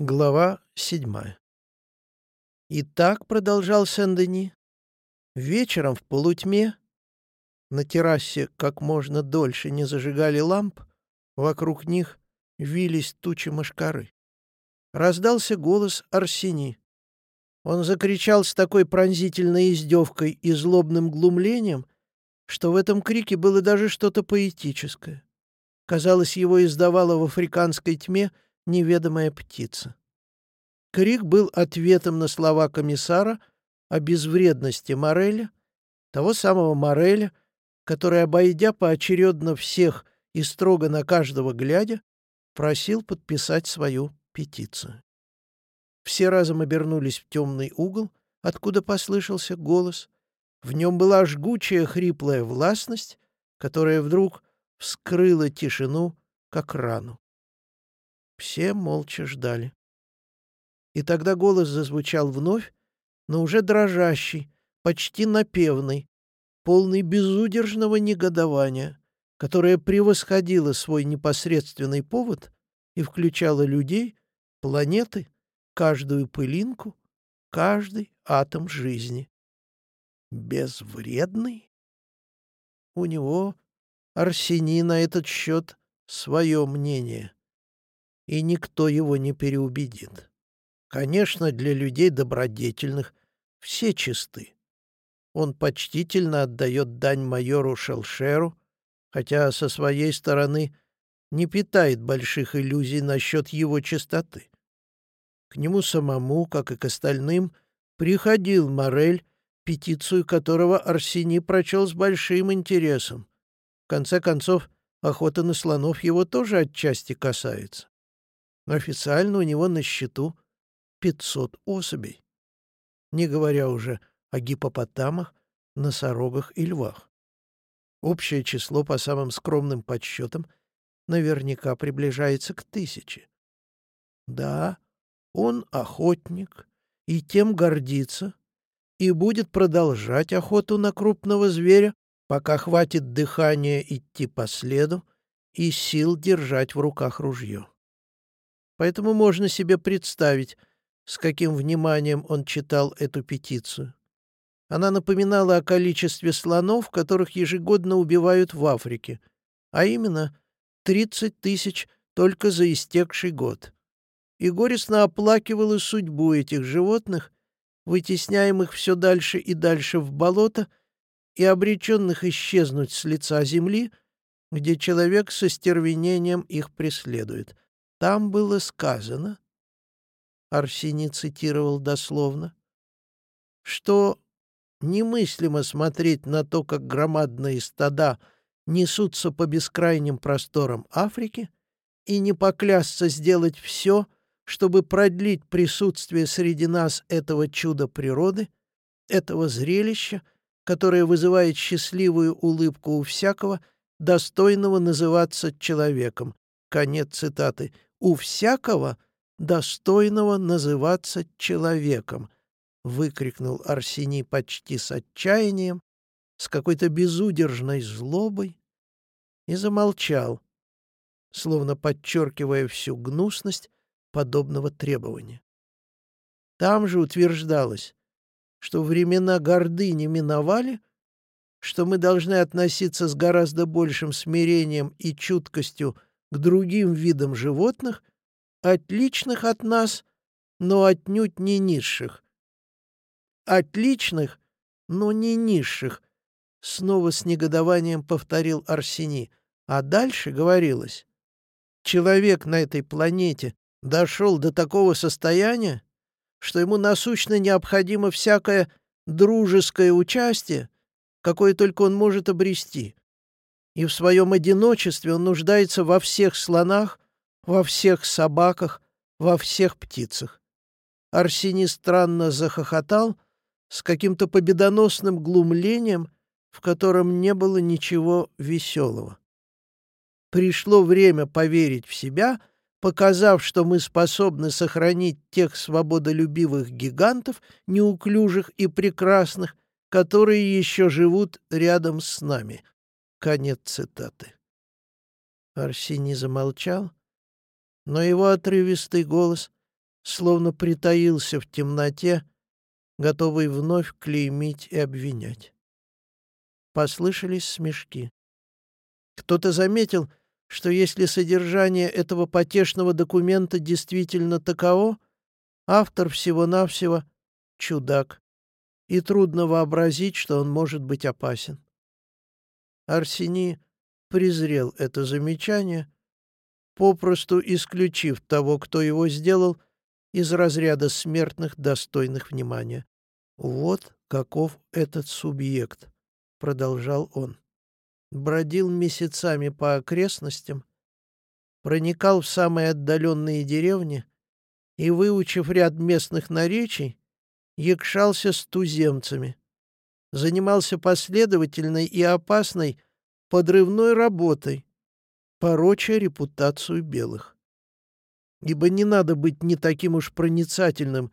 Глава седьмая. И так продолжал Сен-Дени. Вечером в полутьме на террасе как можно дольше не зажигали ламп, вокруг них вились тучи мошкары. Раздался голос Арсени. Он закричал с такой пронзительной издевкой и злобным глумлением, что в этом крике было даже что-то поэтическое. Казалось, его издавала в африканской тьме — неведомая птица. Крик был ответом на слова комиссара о безвредности Мореля, того самого Мореля, который, обойдя поочередно всех и строго на каждого глядя, просил подписать свою петицию. Все разом обернулись в темный угол, откуда послышался голос. В нем была жгучая хриплая властность, которая вдруг вскрыла тишину, как рану. Все молча ждали. И тогда голос зазвучал вновь, но уже дрожащий, почти напевный, полный безудержного негодования, которое превосходило свой непосредственный повод и включало людей, планеты, каждую пылинку, каждый атом жизни. Безвредный? У него, Арсений, на этот счет свое мнение и никто его не переубедит. Конечно, для людей добродетельных все чисты. Он почтительно отдает дань майору Шелшеру, хотя со своей стороны не питает больших иллюзий насчет его чистоты. К нему самому, как и к остальным, приходил Морель, петицию которого Арсений прочел с большим интересом. В конце концов, охота на слонов его тоже отчасти касается. Официально у него на счету 500 особей, не говоря уже о гипопотамах, носорогах и львах. Общее число, по самым скромным подсчетам, наверняка приближается к тысяче. Да, он охотник, и тем гордится, и будет продолжать охоту на крупного зверя, пока хватит дыхания идти по следу и сил держать в руках ружье. Поэтому можно себе представить, с каким вниманием он читал эту петицию. Она напоминала о количестве слонов, которых ежегодно убивают в Африке, а именно 30 тысяч только за истекший год. И горестно оплакивала судьбу этих животных, вытесняемых все дальше и дальше в болото и обреченных исчезнуть с лица земли, где человек со стервенением их преследует — там было сказано, Арсений цитировал дословно, что немыслимо смотреть на то, как громадные стада несутся по бескрайним просторам Африки, и не поклясться сделать все, чтобы продлить присутствие среди нас этого чуда природы, этого зрелища, которое вызывает счастливую улыбку у всякого, достойного называться человеком. Конец цитаты у всякого достойного называться человеком, выкрикнул Арсений почти с отчаянием, с какой-то безудержной злобой и замолчал, словно подчеркивая всю гнусность подобного требования. Там же утверждалось, что времена гордыни миновали, что мы должны относиться с гораздо большим смирением и чуткостью к другим видам животных, отличных от нас, но отнюдь не низших. Отличных, но не низших, снова с негодованием повторил Арсений. А дальше говорилось, человек на этой планете дошел до такого состояния, что ему насущно необходимо всякое дружеское участие, какое только он может обрести и в своем одиночестве он нуждается во всех слонах, во всех собаках, во всех птицах. Арсений странно захохотал с каким-то победоносным глумлением, в котором не было ничего веселого. Пришло время поверить в себя, показав, что мы способны сохранить тех свободолюбивых гигантов, неуклюжих и прекрасных, которые еще живут рядом с нами. Конец цитаты. Арсений замолчал, но его отрывистый голос словно притаился в темноте, готовый вновь клеймить и обвинять. Послышались смешки. Кто-то заметил, что если содержание этого потешного документа действительно таково, автор всего-навсего — чудак, и трудно вообразить, что он может быть опасен. Арсений презрел это замечание, попросту исключив того, кто его сделал, из разряда смертных, достойных внимания. «Вот каков этот субъект», — продолжал он бродил месяцами по окрестностям, проникал в самые отдаленные деревни и, выучив ряд местных наречий, якшался с туземцами, занимался последовательной и опасной подрывной работой, пороча репутацию белых. Ибо не надо быть ни таким уж проницательным,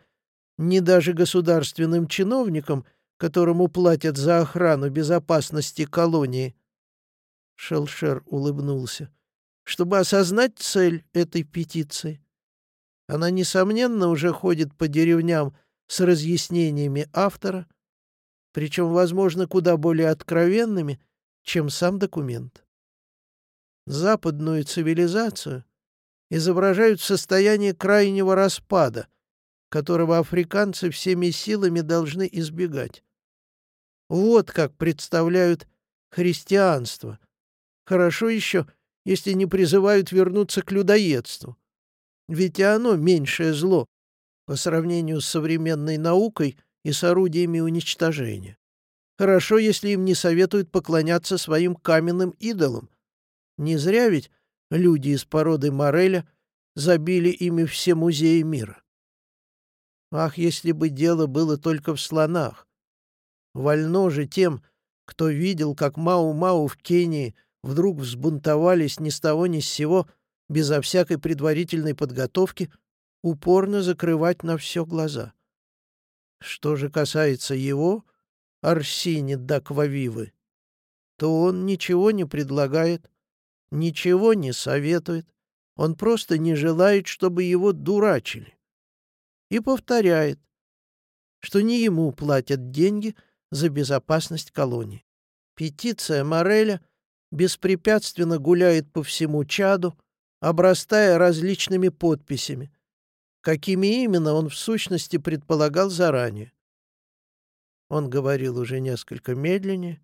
ни даже государственным чиновником, которому платят за охрану безопасности колонии, Шелшер улыбнулся. «Чтобы осознать цель этой петиции. Она, несомненно, уже ходит по деревням с разъяснениями автора, причем, возможно, куда более откровенными, чем сам документ. Западную цивилизацию изображают в состоянии крайнего распада, которого африканцы всеми силами должны избегать. Вот как представляют христианство, Хорошо еще, если не призывают вернуться к людоедству. Ведь и оно меньшее зло по сравнению с современной наукой и с орудиями уничтожения. Хорошо, если им не советуют поклоняться своим каменным идолам. Не зря ведь люди из породы Мореля забили ими все музеи мира. Ах, если бы дело было только в слонах! Вольно же тем, кто видел, как Мау-Мау в Кении вдруг взбунтовались ни с того ни с сего, безо всякой предварительной подготовки, упорно закрывать на все глаза. Что же касается его, Арсини Даквавивы, то он ничего не предлагает, ничего не советует, он просто не желает, чтобы его дурачили. И повторяет, что не ему платят деньги за безопасность колонии. Петиция Мореля — беспрепятственно гуляет по всему чаду, обрастая различными подписями, какими именно он в сущности предполагал заранее. Он говорил уже несколько медленнее,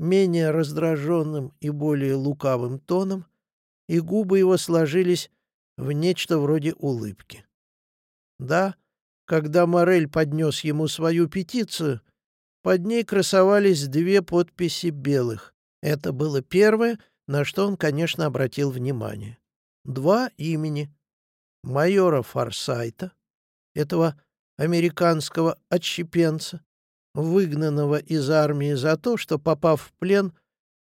менее раздраженным и более лукавым тоном, и губы его сложились в нечто вроде улыбки. Да, когда Морель поднес ему свою петицию, под ней красовались две подписи белых. Это было первое, на что он, конечно, обратил внимание. Два имени. Майора Форсайта, этого американского отщепенца, выгнанного из армии за то, что, попав в плен,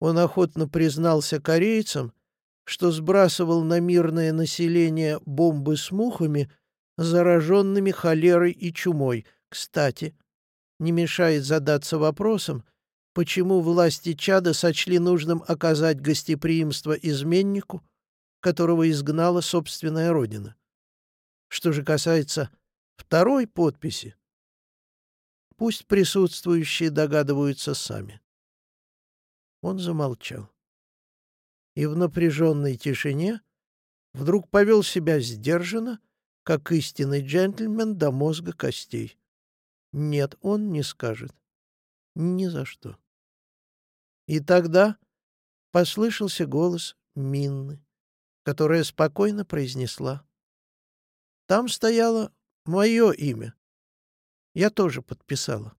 он охотно признался корейцам, что сбрасывал на мирное население бомбы с мухами, зараженными холерой и чумой. Кстати, не мешает задаться вопросом, почему власти Чада сочли нужным оказать гостеприимство изменнику, которого изгнала собственная родина. Что же касается второй подписи, пусть присутствующие догадываются сами. Он замолчал. И в напряженной тишине вдруг повел себя сдержанно, как истинный джентльмен до мозга костей. Нет, он не скажет. Ни за что. И тогда послышался голос Минны, которая спокойно произнесла. Там стояло мое имя. Я тоже подписала.